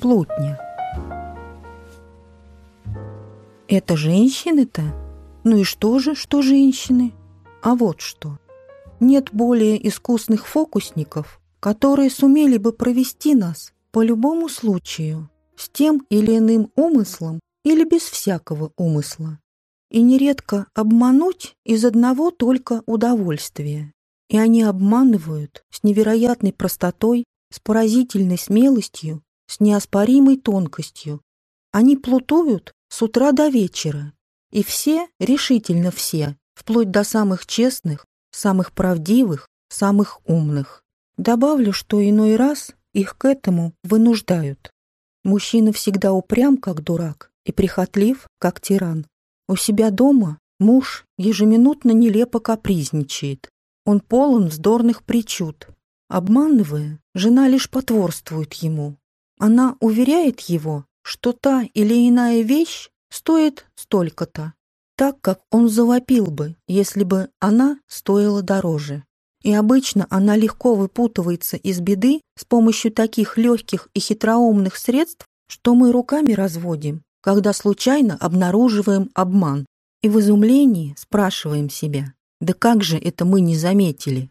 Плутня. Это женщины-то? Ну и что же, что женщины? А вот что. Нет более искусных фокусников, которые сумели бы провести нас по любому случаю, с тем или иным умыслом или без всякого умысла. И нередко обмануть из одного только удовольствия. И они обманывают с невероятной простотой, с поразительной смелостью, с неоспоримой тонкостью. Они плутуют с утра до вечера. И все, решительно все, вплоть до самых честных, самых правдивых, самых умных. Добавлю, что иной раз их к этому вынуждают. Мужчина всегда упрям, как дурак, и прихотлив, как тиран. У себя дома муж ежеминутно нелепо капризничает. Он полон вздорных причуд. Обманывая, жена лишь потворствует ему. Она уверяет его, что та или иная вещь стоит столько-то, так как он завопил бы, если бы она стоила дороже. И обычно она легко выпутывается из беды с помощью таких легких и хитроумных средств, что мы руками разводим, когда случайно обнаруживаем обман, и в изумлении спрашиваем себя, да как же это мы не заметили?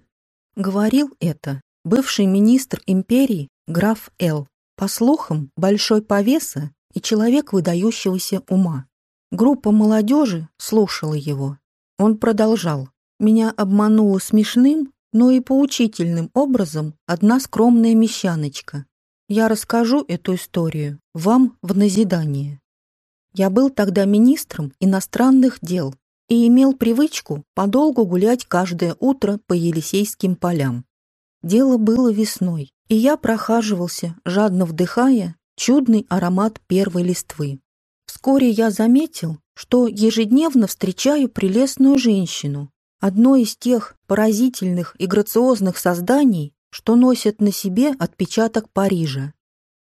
Говорил это бывший министр империи граф Л. По слухам, большой повеса и человек выдающегося ума. Группа молодежи слушала его. Он продолжал. Меня обманула смешным, но и поучительным образом одна скромная мещаночка. Я расскажу эту историю вам в назидание. Я был тогда министром иностранных дел и имел привычку подолгу гулять каждое утро по Елисейским полям. Дело было весной, и я прохаживался, жадно вдыхая чудный аромат первой листвы. Вскоре я заметил, что ежедневно встречаю прелестную женщину, одно из тех поразительных и грациозных созданий, что носят на себе отпечаток Парижа.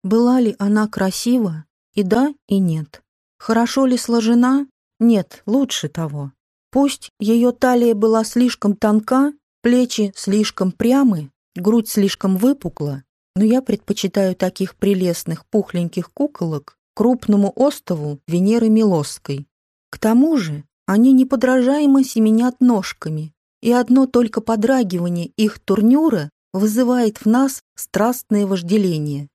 Была ли она красива? И да, и нет. Хорошо ли сложена? Нет, лучше того. Пусть ее талия была слишком тонка, плечи слишком прямы, грудь слишком выпукла, но я предпочитаю таких прелестных пухленьких куколок крупному остову Венеры Милосской. К тому же они неподражаемо семенят ножками, и одно только подрагивание их турнюра вызывает в нас страстное вожделение.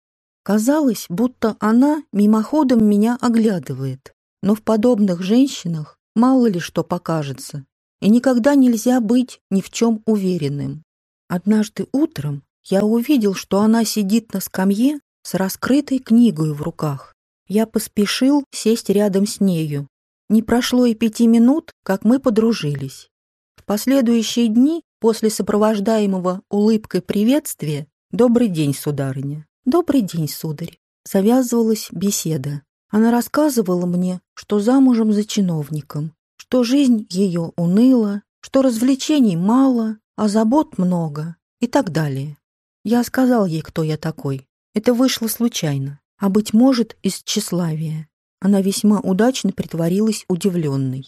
Казалось, будто она мимоходом меня оглядывает, но в подобных женщинах мало ли что покажется, и никогда нельзя быть ни в чем уверенным. Однажды утром я увидел, что она сидит на скамье с раскрытой книгой в руках. Я поспешил сесть рядом с нею. Не прошло и пяти минут, как мы подружились. В последующие дни, после сопровождаемого улыбкой приветствия, «Добрый день, сударыня». «Добрый день, сударь». Завязывалась беседа. Она рассказывала мне, что замужем за чиновником, что жизнь ее уныла, что развлечений мало, а забот много и так далее. Я сказал ей, кто я такой. Это вышло случайно, а, быть может, из тщеславия. Она весьма удачно притворилась удивленной.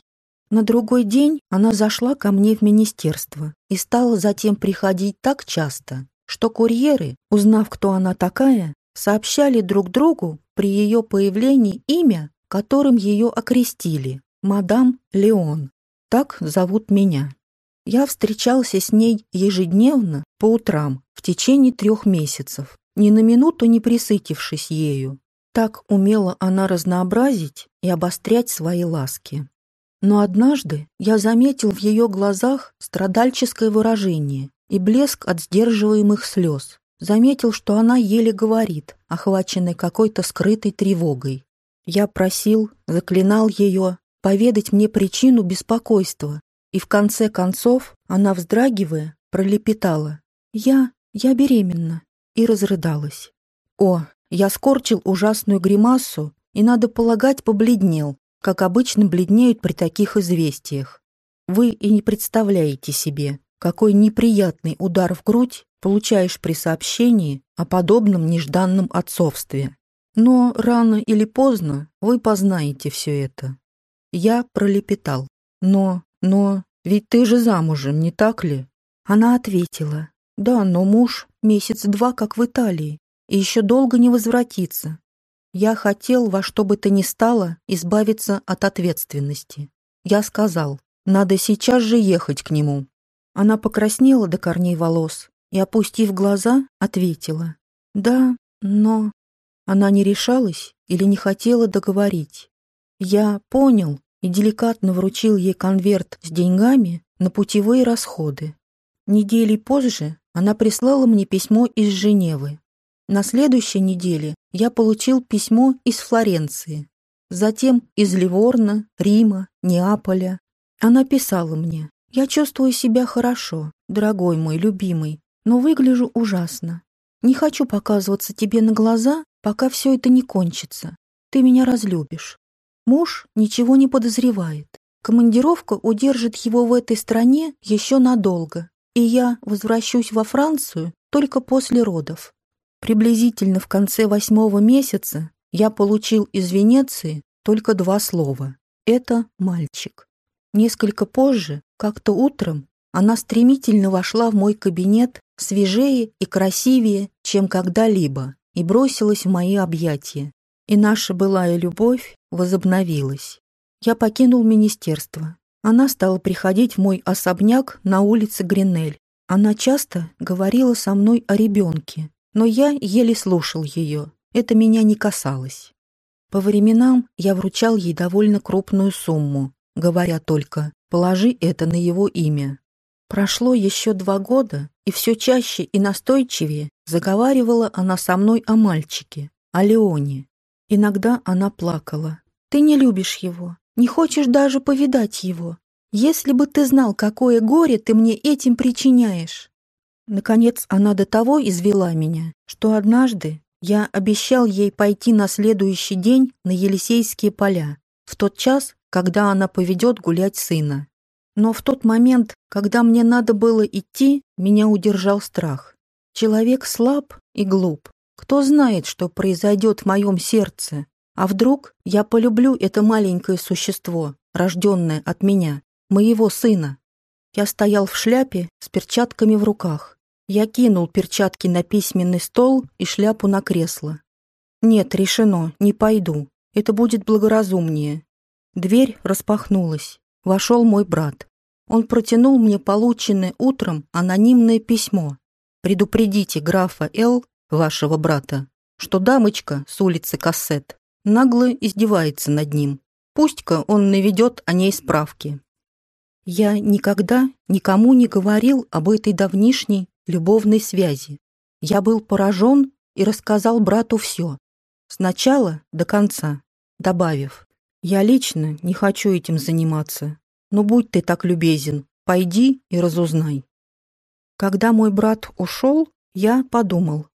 На другой день она зашла ко мне в министерство и стала затем приходить так часто, что курьеры, узнав, кто она такая, сообщали друг другу при ее появлении имя, которым ее окрестили – мадам Леон. Так зовут меня. Я встречался с ней ежедневно по утрам в течение трех месяцев, ни на минуту не присытившись ею. Так умела она разнообразить и обострять свои ласки. Но однажды я заметил в ее глазах страдальческое выражение и блеск от сдерживаемых слез. Заметил, что она еле говорит, охваченная какой-то скрытой тревогой. Я просил, заклинал ее поведать мне причину беспокойства, и в конце концов она, вздрагивая, пролепетала. «Я... я беременна» и разрыдалась. О, я скорчил ужасную гримасу и, надо полагать, побледнел, как обычно бледнеют при таких известиях. Вы и не представляете себе, какой неприятный удар в грудь получаешь при сообщении о подобном нежданном отцовстве. Но рано или поздно вы познаете все это. Я пролепетал. Но «Но ведь ты же замужем, не так ли?» Она ответила. «Да, но муж месяц-два как в Италии, и еще долго не возвратится. Я хотел во что бы то ни стало избавиться от ответственности. Я сказал, надо сейчас же ехать к нему. Она покраснела до корней волос и, опустив глаза, ответила. «Да, но...» Она не решалась или не хотела договорить. Я понял и деликатно вручил ей конверт с деньгами на путевые расходы. Недели позже она прислала мне письмо из Женевы. На следующей неделе я получил письмо из Флоренции, затем из Ливорна, Рима, Неаполя. Она писала мне, «Я чувствую себя хорошо, дорогой мой, любимый, но выгляжу ужасно. Не хочу показываться тебе на глаза, пока все это не кончится. Ты меня разлюбишь. Муж ничего не подозревает. Командировка удержит его в этой стране еще надолго, и я возвращусь во Францию только после родов. Приблизительно в конце восьмого месяца я получил из Венеции только два слова. Это мальчик. Несколько позже, как-то утром, она стремительно вошла в мой кабинет свежее и красивее, чем когда-либо, и бросилась в мои объятия. И наша былая любовь возобновилась. Я покинул министерство. Она стала приходить в мой особняк на улице Гринель. Она часто говорила со мной о ребенке, но я еле слушал ее. Это меня не касалось. По временам я вручал ей довольно крупную сумму, говоря только «положи это на его имя». Прошло еще два года, и все чаще и настойчивее заговаривала она со мной о мальчике, о Леоне. Иногда она плакала. «Ты не любишь его, не хочешь даже повидать его. Если бы ты знал, какое горе ты мне этим причиняешь!» Наконец она до того извела меня, что однажды я обещал ей пойти на следующий день на Елисейские поля, в тот час, когда она поведет гулять сына. Но в тот момент, когда мне надо было идти, меня удержал страх. Человек слаб и глуп. Кто знает, что произойдет в моем сердце? А вдруг я полюблю это маленькое существо, рожденное от меня, моего сына? Я стоял в шляпе с перчатками в руках. Я кинул перчатки на письменный стол и шляпу на кресло. Нет, решено, не пойду. Это будет благоразумнее. Дверь распахнулась. Вошел мой брат. Он протянул мне полученное утром анонимное письмо. «Предупредите графа Л, вашего брата, что дамочка с улицы Кассет нагло издевается над ним. Пусть-ка он наведет о ней справки». Я никогда никому не говорил об этой давнишней любовной связи. Я был поражен и рассказал брату все, с начала до конца, добавив, «Я лично не хочу этим заниматься, но будь ты так любезен, пойди и разузнай». Когда мой брат ушел, я подумал,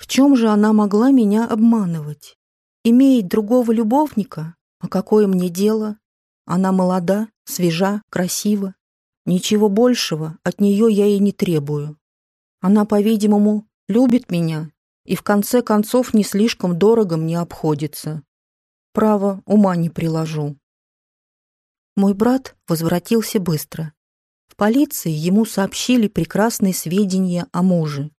в чем же она могла меня обманывать? Имеет другого любовника? А какое мне дело? Она молода, свежа, красива. Ничего большего от нее я и не требую. Она, по-видимому, любит меня и в конце концов не слишком дорого мне обходится. Право, ума не приложу. Мой брат возвратился быстро. В полиции ему сообщили прекрасные сведения о муже.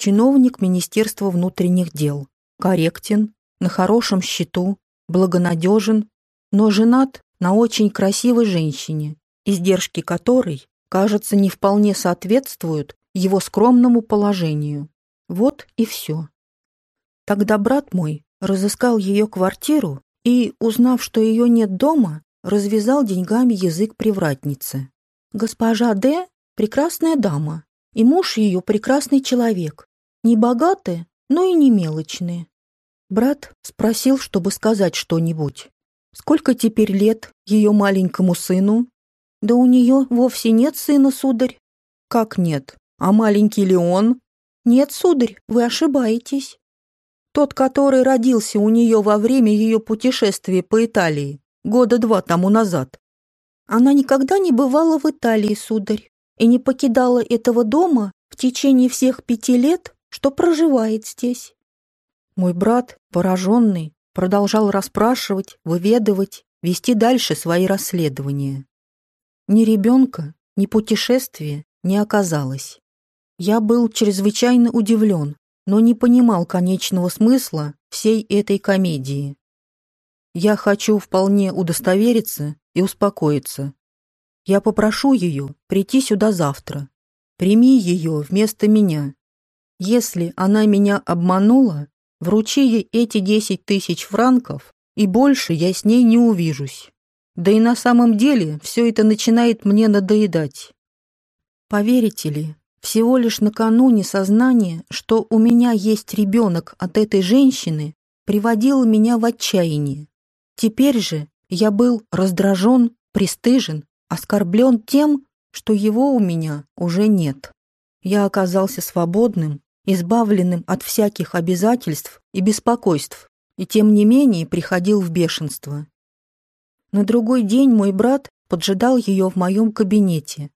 Чиновник Министерства внутренних дел. Корректен, на хорошем счету, благонадежен, но женат на очень красивой женщине, издержки которой, кажется, не вполне соответствуют его скромному положению. Вот и все. Тогда брат мой разыскал ее квартиру и, узнав, что ее нет дома, развязал деньгами язык привратницы. Госпожа Д. – прекрасная дама, и муж ее прекрасный человек. Не богатые, но и не мелочные. Брат спросил, чтобы сказать что-нибудь. Сколько теперь лет ее маленькому сыну? Да у нее вовсе нет сына, сударь. Как нет? А маленький Леон? Нет, сударь, вы ошибаетесь. Тот, который родился у нее во время ее путешествия по Италии, года два тому назад. Она никогда не бывала в Италии, сударь, и не покидала этого дома в течение всех пяти лет, что проживает здесь. Мой брат, пораженный, продолжал расспрашивать, выведывать, вести дальше свои расследования. Ни ребенка, ни путешествия не оказалось. Я был чрезвычайно удивлен, но не понимал конечного смысла всей этой комедии. Я хочу вполне удостовериться и успокоиться. Я попрошу ее прийти сюда завтра. Прими ее вместо меня. Если она меня обманула, вручи ей эти десять тысяч франков, и больше я с ней не увижусь. Да и на самом деле все это начинает мне надоедать. Поверите ли, всего лишь накануне сознание, что у меня есть ребенок от этой женщины, приводило меня в отчаяние. Теперь же я был раздражен, пристыжен, оскорблен тем, что его у меня уже нет. Я оказался свободным, избавленным от всяких обязательств и беспокойств, и тем не менее приходил в бешенство. На другой день мой брат поджидал ее в моем кабинете.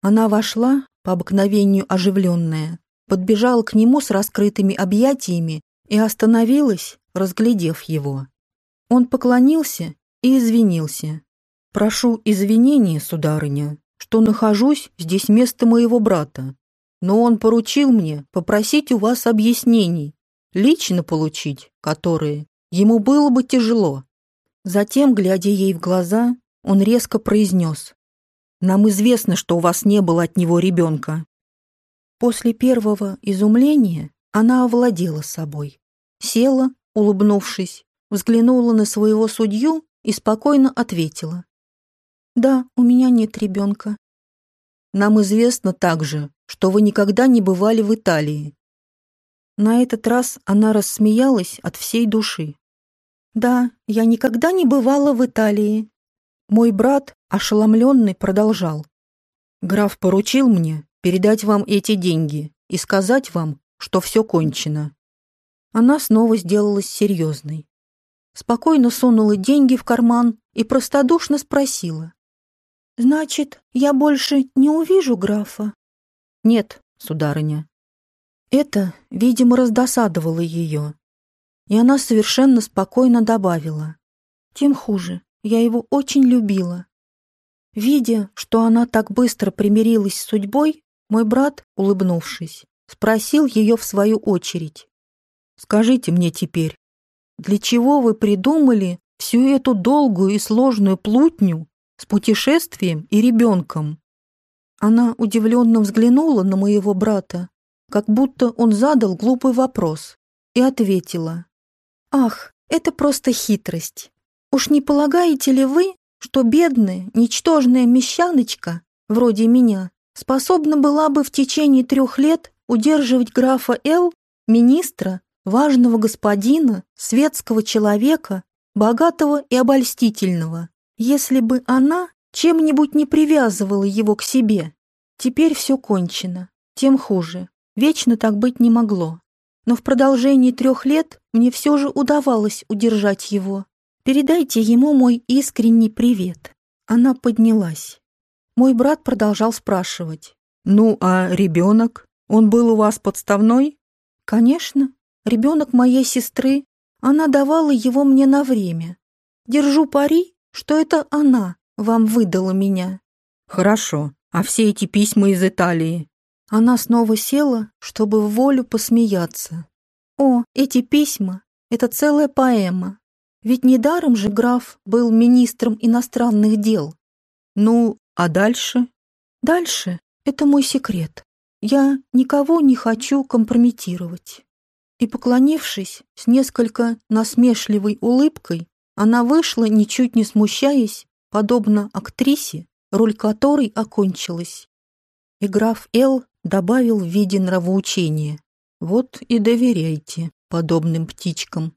Она вошла, по обыкновению оживленная, подбежала к нему с раскрытыми объятиями и остановилась, разглядев его. Он поклонился и извинился. «Прошу извинения, сударыня, что нахожусь здесь вместо моего брата, но он поручил мне попросить у вас объяснений, лично получить которые ему было бы тяжело». Затем, глядя ей в глаза, он резко произнес. «Нам известно, что у вас не было от него ребенка». После первого изумления она овладела собой. Села, улыбнувшись, взглянула на своего судью и спокойно ответила. «Да, у меня нет ребенка». «Нам известно также, что вы никогда не бывали в Италии». На этот раз она рассмеялась от всей души. «Да, я никогда не бывала в Италии». Мой брат, ошеломленный, продолжал. «Граф поручил мне передать вам эти деньги и сказать вам, что все кончено». Она снова сделалась серьезной спокойно сунула деньги в карман и простодушно спросила. «Значит, я больше не увижу графа?» «Нет, сударыня». Это, видимо, раздосадовало ее. И она совершенно спокойно добавила. «Тем хуже, я его очень любила». Видя, что она так быстро примирилась с судьбой, мой брат, улыбнувшись, спросил ее в свою очередь. «Скажите мне теперь, для чего вы придумали всю эту долгую и сложную плутню с путешествием и ребенком?» Она удивленно взглянула на моего брата, как будто он задал глупый вопрос, и ответила. «Ах, это просто хитрость. Уж не полагаете ли вы, что бедная, ничтожная мещаночка, вроде меня, способна была бы в течение трех лет удерживать графа Л, министра, важного господина, светского человека, богатого и обольстительного, если бы она чем-нибудь не привязывала его к себе. Теперь все кончено, тем хуже. Вечно так быть не могло. Но в продолжении трех лет мне все же удавалось удержать его. Передайте ему мой искренний привет. Она поднялась. Мой брат продолжал спрашивать. «Ну, а ребенок? Он был у вас подставной?» «Конечно. Ребенок моей сестры, она давала его мне на время. Держу пари, что это она вам выдала меня. Хорошо, а все эти письма из Италии? Она снова села, чтобы в волю посмеяться. О, эти письма — это целая поэма. Ведь недаром же граф был министром иностранных дел. Ну, а дальше? Дальше — это мой секрет. Я никого не хочу компрометировать. И, поклонившись с несколько насмешливой улыбкой, она вышла, ничуть не смущаясь, подобно актрисе, роль которой окончилась. И граф Эл добавил в виде нравоучения. Вот и доверяйте подобным птичкам.